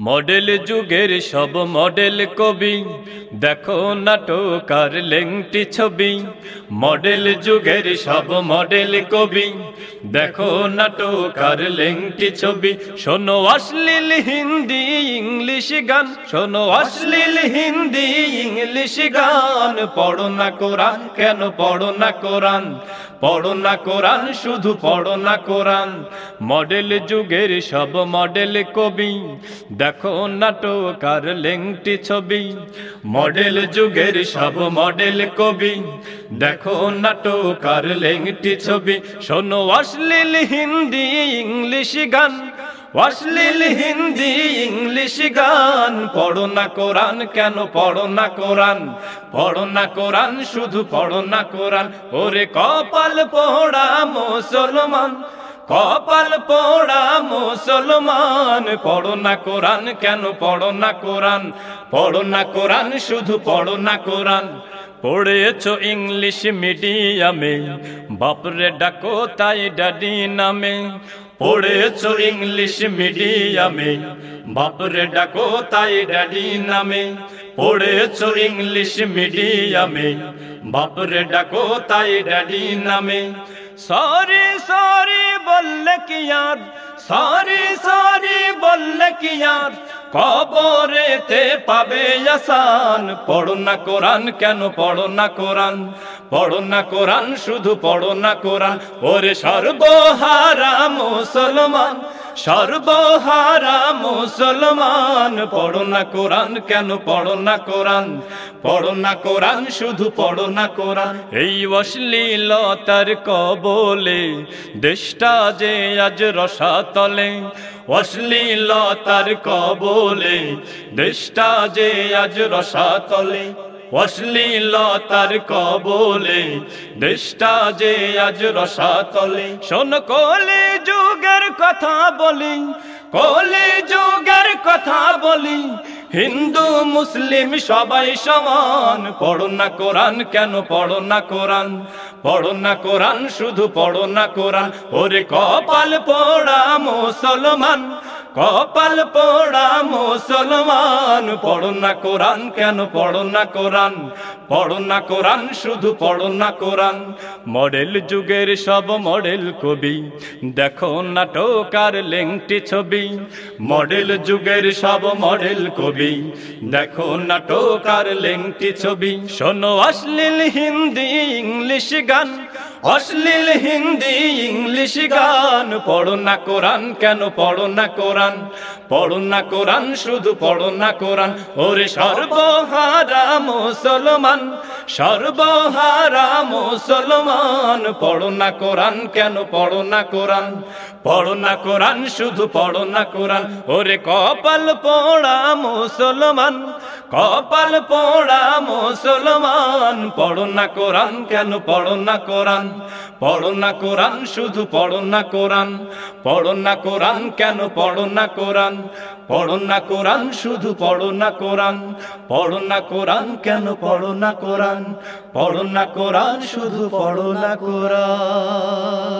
Model যুগের সব model কবি। দেখো নাটকার লেংটি ছবি। মডেল যুগের সব মডেল কবি। দেখো নাটকার লেংটি ছবি। শোনো অশ্লীল হিন্দি ইংলিশ গান। শোনো অশ্লীল হিন্দি ইংলিশ গান। পড়ো না কোরআন, কেন পড়ো না কোরআন? পড়ো না কোরআন, শুধু পড়ো না কোরআন। মডেল যুগের সব মডেল কবি। দেখো নাটকার লেংটি ছবি। মডেল যুগের সব মডেল কবি। দেখো নাটকার লেংটি ছবি। শোনো অশ্লীল হিন্দি ইংলিশ গান। অশ্লীল হিন্দি ইংলিশ গান। পড়ো না কোরআন, কেন পড়ো না কোরআন? পড়ো না কোরআন, শুধু পড়ো না কোরআন। ওরে কপাল পোড়া মুসলমান। কপাল পড়া মুসলমান, পড়ো না কোরআন, কেন পড়ো না কোরআন? পড়ো না কোরআন, শুধু পড়ো না কোরআন। পড়েছ ইংলিশ মিডিয়ামে, বাপরে ডাকো তাই ডাডি নামে। পড়েছ ইংলিশ মিডিয়ামে, বাপরে ডাকো তাই ড্যাডি নামে। পড়েছ ইংলিশ মিডিয়ামে, বাপরে ডাকো তাই ড্যাডি নামে। সরি সরি বললে কি আর? সরি সরি বললে কি আর? কবরেতে পাবে আসান। পড়ো না কোরআন, কেন পড়ো না কোরআন? পড়ো না কোরআন, শুধু পড়ো না কোরআন। ওরে সর্বহারা মুসলমান সর্বহারা মুসলমান, পড়ো না কোরআন, কেন পড়ো না কোরআন? পড়ো না কোরআন, শুধু পড়ো না কোরআন। এই অশ্লীলতার কবলে দেশটা যে আজ রসাতলে অশ্লীলতার কবলে দেশটা যে আজ রসাতলে অশ্লীলতার কবলে, দেশটা যে আজ রসাতলে। শোন কলে যুগের কথা বলি কলে যুগের কথা বলি। হিন্দু, মুসলিম সবাই সমান। পড়ো না কোরআন, কেন পড়ো না কোরআন? পড়ো না কোরআন, শুধু পড়ো না কোরআন। ওরে কপাল পোড়া মুসলমান। কপাল পোড়া মুসলমান, পড়ো না কোরআন কেন? পড়ো না কোরআন, পড়ো না কোরআন, শুধু পড়ো না কোরআন। মডেল যুগের সব মডেল কবি, দেখো নাটকার লেংটি ছবি। মডেল যুগের সব মডেল কবি, দেখো নাটকার লেংটি ছবি। শোনো অশ্লীল হিন্দি ইংলিশ গান, অশ্লীল হিন্দি ইংলিশ গান পড়ো না কোরআন, কেন পড়ো না কোরআন? পড়ো না কোরআন, শুধু পড়ো না কোরআন। ওরে সর্বহারা মুসলমান সর্বহারা মুসলমান পড়ো না কোরআন, কেন পড়ো না কোরআন? পড়ো না কোরআন, শুধু পড়ো না কোরআন। ওরে কপাল পড়া মুসলমান কপাল পোড়া মুসলমান পড়ো না কোরআন কেন পড়ো না কোরআন পড়ো না কোরআন শুধু পড়ো না কোরআন পড়ো না কোরআন কেন পড়ো না কোরআন পড়ো না কোরআন শুধু পড়ো না কোরআন পড়ো না কোরআন কেন পড়ো না কোরআন পড়ো না কোরআন শুধু পড়ো না কোরআন